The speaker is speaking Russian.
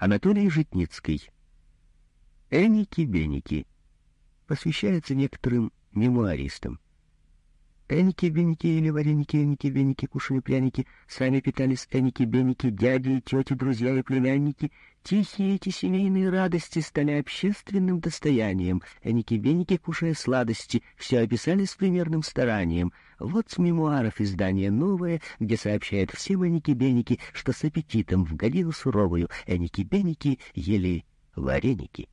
Анатолий Житницкий. Эники-беники. Посвящается некоторым мемуаристам. Эники-беники или вареники, эники-беники, кушали пряники, сами питались эники-беники, дяди и тети, друзья и племянники. Тихие эти семейные радости стали общественным достоянием. Эники-беники, кушая сладости, все описали с примерным старанием. Вот с мемуаров издание новое, где сообщают всем эники-беники, что с аппетитом в годину суровую эники-беники ели вареники.